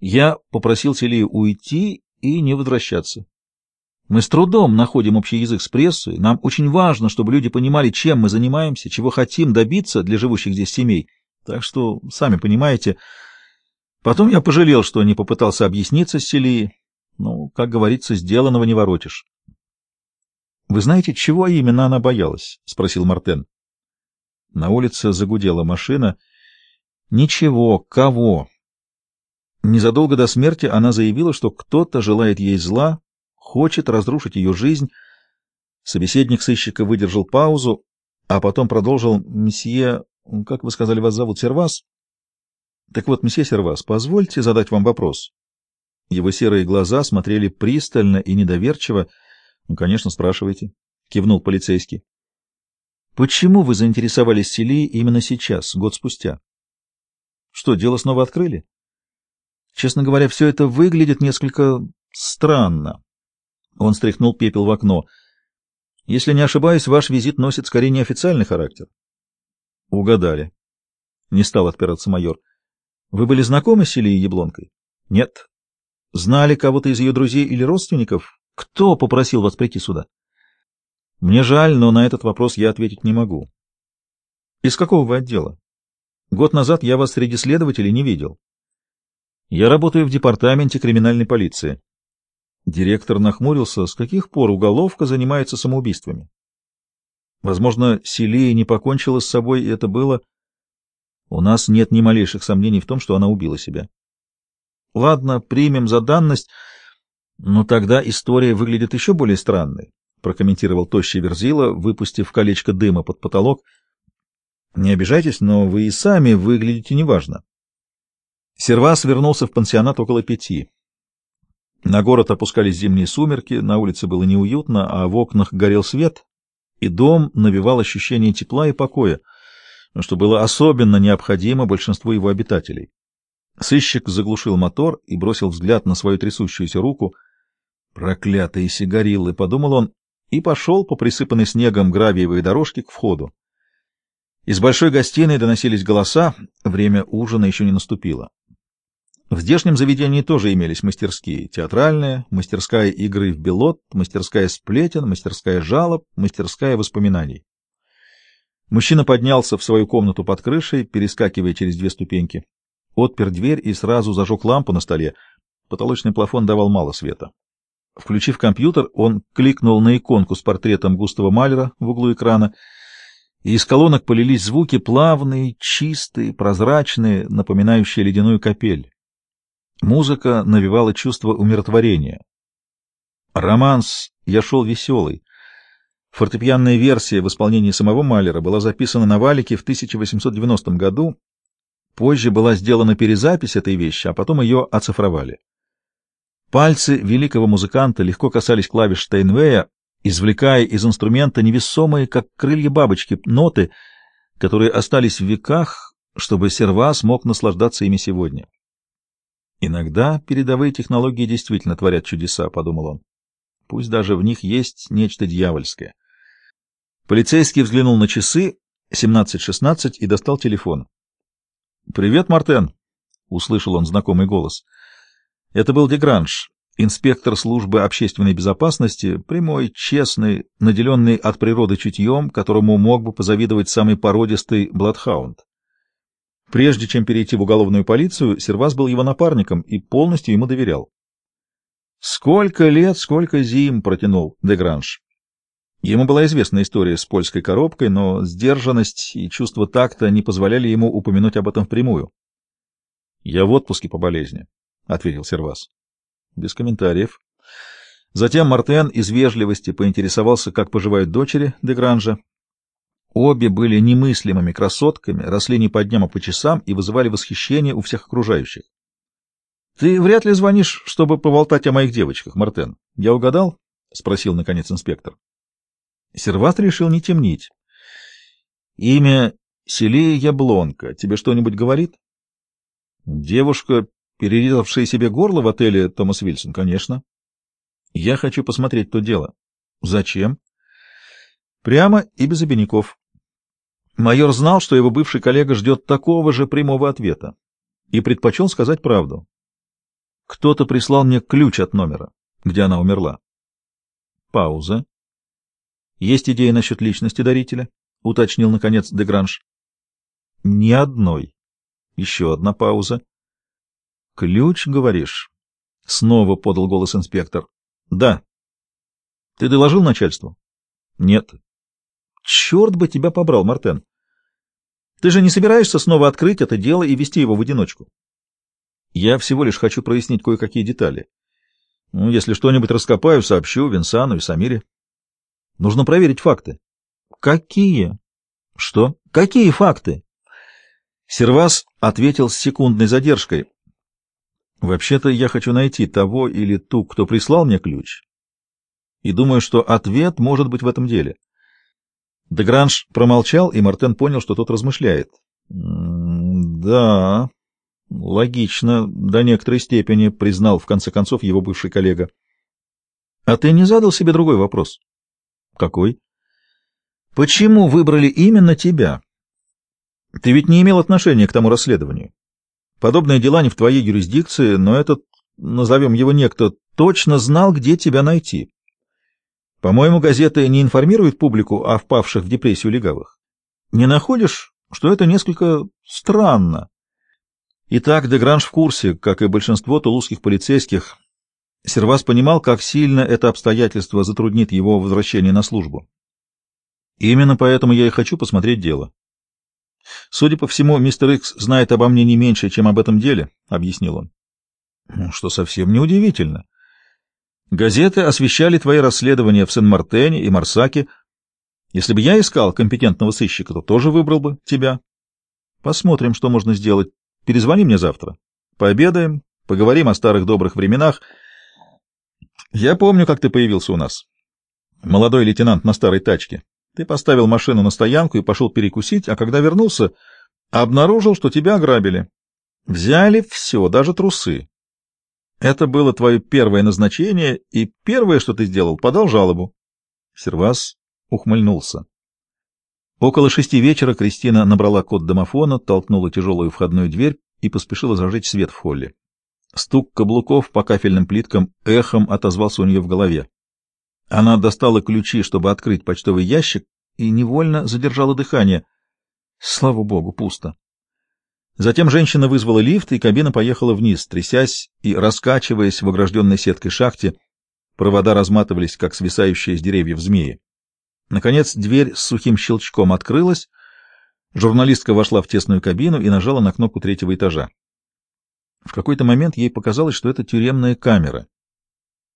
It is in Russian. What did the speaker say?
Я попросил Селию уйти и не возвращаться. Мы с трудом находим общий язык с прессой. Нам очень важно, чтобы люди понимали, чем мы занимаемся, чего хотим добиться для живущих здесь семей. Так что, сами понимаете, потом я пожалел, что не попытался объясниться с Селией. Ну, как говорится, сделанного не воротишь. — Вы знаете, чего именно она боялась? — спросил Мартен. На улице загудела машина. — Ничего, кого? Незадолго до смерти она заявила, что кто-то желает ей зла, хочет разрушить ее жизнь. Собеседник сыщика выдержал паузу, а потом продолжил «Месье, как вы сказали, вас зовут Сервас?» «Так вот, месье Сервас, позвольте задать вам вопрос». Его серые глаза смотрели пристально и недоверчиво. «Ну, конечно, спрашивайте», — кивнул полицейский. «Почему вы заинтересовались Селией именно сейчас, год спустя?» «Что, дело снова открыли?» «Честно говоря, все это выглядит несколько странно. Он стряхнул пепел в окно. Если не ошибаюсь, ваш визит носит скорее неофициальный характер. Угадали. Не стал отпираться майор. Вы были знакомы с Селией Яблонкой? Нет. Знали кого-то из ее друзей или родственников? Кто попросил вас прийти сюда? Мне жаль, но на этот вопрос я ответить не могу. Из какого вы отдела? Год назад я вас среди следователей не видел. Я работаю в департаменте криминальной полиции. Директор нахмурился. С каких пор уголовка занимается самоубийствами? Возможно, Селия не покончила с собой, и это было... У нас нет ни малейших сомнений в том, что она убила себя. Ладно, примем за данность, но тогда история выглядит еще более странной, прокомментировал тощий Верзила, выпустив колечко дыма под потолок. Не обижайтесь, но вы и сами выглядите неважно. Сервас вернулся в пансионат около пяти. На город опускались зимние сумерки, на улице было неуютно, а в окнах горел свет, и дом навевал ощущение тепла и покоя, что было особенно необходимо большинству его обитателей. Сыщик заглушил мотор и бросил взгляд на свою трясущуюся руку. «Проклятые сигариллы!» — подумал он, и пошел по присыпанной снегом гравиевой дорожке к входу. Из большой гостиной доносились голоса, время ужина еще не наступило. В здешнем заведении тоже имелись мастерские. Театральная, мастерская игры в белот, мастерская сплетен, мастерская жалоб, мастерская воспоминаний. Мужчина поднялся в свою комнату под крышей, перескакивая через две ступеньки. Отпер дверь и сразу зажег лампу на столе. Потолочный плафон давал мало света. Включив компьютер, он кликнул на иконку с портретом Густава Малера в углу экрана, и из колонок полились звуки плавные, чистые, прозрачные, напоминающие ледяную капель. Музыка навевала чувство умиротворения. Романс «Я шел веселый». Фортепианная версия в исполнении самого Малера была записана на валике в 1890 году. Позже была сделана перезапись этой вещи, а потом ее оцифровали. Пальцы великого музыканта легко касались клавиш Штейнвея, извлекая из инструмента невесомые, как крылья бабочки, ноты, которые остались в веках, чтобы сервас мог наслаждаться ими сегодня. Иногда передовые технологии действительно творят чудеса, — подумал он. Пусть даже в них есть нечто дьявольское. Полицейский взглянул на часы 17.16 и достал телефон. — Привет, Мартен, — услышал он знакомый голос. Это был Дегранж, инспектор службы общественной безопасности, прямой, честный, наделенный от природы чутьем, которому мог бы позавидовать самый породистый Бладхаунд. Прежде чем перейти в уголовную полицию, Сервас был его напарником и полностью ему доверял. «Сколько лет, сколько зим!» — протянул Дегранж. Ему была известна история с польской коробкой, но сдержанность и чувство такта не позволяли ему упомянуть об этом впрямую. «Я в отпуске по болезни», — ответил Сервас. Без комментариев. Затем Мартен из вежливости поинтересовался, как поживают дочери Дегранжа. Обе были немыслимыми красотками, росли не по дням, а по часам и вызывали восхищение у всех окружающих. — Ты вряд ли звонишь, чтобы поболтать о моих девочках, Мартен. Я угадал? — спросил, наконец, инспектор. Серват решил не темнить. — Имя Селия Яблонка тебе что-нибудь говорит? — Девушка, перерезавшая себе горло в отеле Томас Вильсон, конечно. — Я хочу посмотреть то дело. — Зачем? — Прямо и без обиняков. Майор знал, что его бывший коллега ждет такого же прямого ответа, и предпочел сказать правду. Кто-то прислал мне ключ от номера, где она умерла. Пауза. Есть идея насчет личности дарителя? — уточнил, наконец, Дегранж. Ни одной. Еще одна пауза. Ключ, говоришь? Снова подал голос инспектор. Да. Ты доложил начальству? Нет. Черт бы тебя побрал, Мартен. Ты же не собираешься снова открыть это дело и вести его в одиночку? Я всего лишь хочу прояснить кое-какие детали. Ну, если что-нибудь раскопаю, сообщу Винсану и Самире. Нужно проверить факты. Какие? Что? Какие факты? Сервас ответил с секундной задержкой. Вообще-то я хочу найти того или ту, кто прислал мне ключ. И думаю, что ответ может быть в этом деле. Дегранж промолчал, и Мартен понял, что тот размышляет. «Да, логично, до некоторой степени», — признал в конце концов его бывший коллега. «А ты не задал себе другой вопрос?» «Какой?» «Почему выбрали именно тебя? Ты ведь не имел отношения к тому расследованию. Подобные дела не в твоей юрисдикции, но этот, назовем его некто, точно знал, где тебя найти. По-моему, газеты не информируют публику о впавших в депрессию легавых. Не находишь, что это несколько странно? Итак, Дегранж в курсе, как и большинство тулузских полицейских. Сервас понимал, как сильно это обстоятельство затруднит его возвращение на службу. Именно поэтому я и хочу посмотреть дело. Судя по всему, мистер Икс знает обо мне не меньше, чем об этом деле, — объяснил он. Что совсем неудивительно. Газеты освещали твои расследования в Сен-Мартене и Марсаке. Если бы я искал компетентного сыщика, то тоже выбрал бы тебя. Посмотрим, что можно сделать. Перезвони мне завтра. Пообедаем, поговорим о старых добрых временах. Я помню, как ты появился у нас. Молодой лейтенант на старой тачке. Ты поставил машину на стоянку и пошел перекусить, а когда вернулся, обнаружил, что тебя ограбили. Взяли все, даже трусы. Это было твое первое назначение, и первое, что ты сделал, подал жалобу. Сервас ухмыльнулся. Около шести вечера Кристина набрала код домофона, толкнула тяжелую входную дверь и поспешила зажечь свет в холле. Стук каблуков по кафельным плиткам эхом отозвался у нее в голове. Она достала ключи, чтобы открыть почтовый ящик, и невольно задержала дыхание. Слава богу, пусто. Затем женщина вызвала лифт, и кабина поехала вниз, трясясь и раскачиваясь в огражденной сеткой шахте. Провода разматывались, как свисающие с деревьев змеи. Наконец дверь с сухим щелчком открылась. Журналистка вошла в тесную кабину и нажала на кнопку третьего этажа. В какой-то момент ей показалось, что это тюремная камера —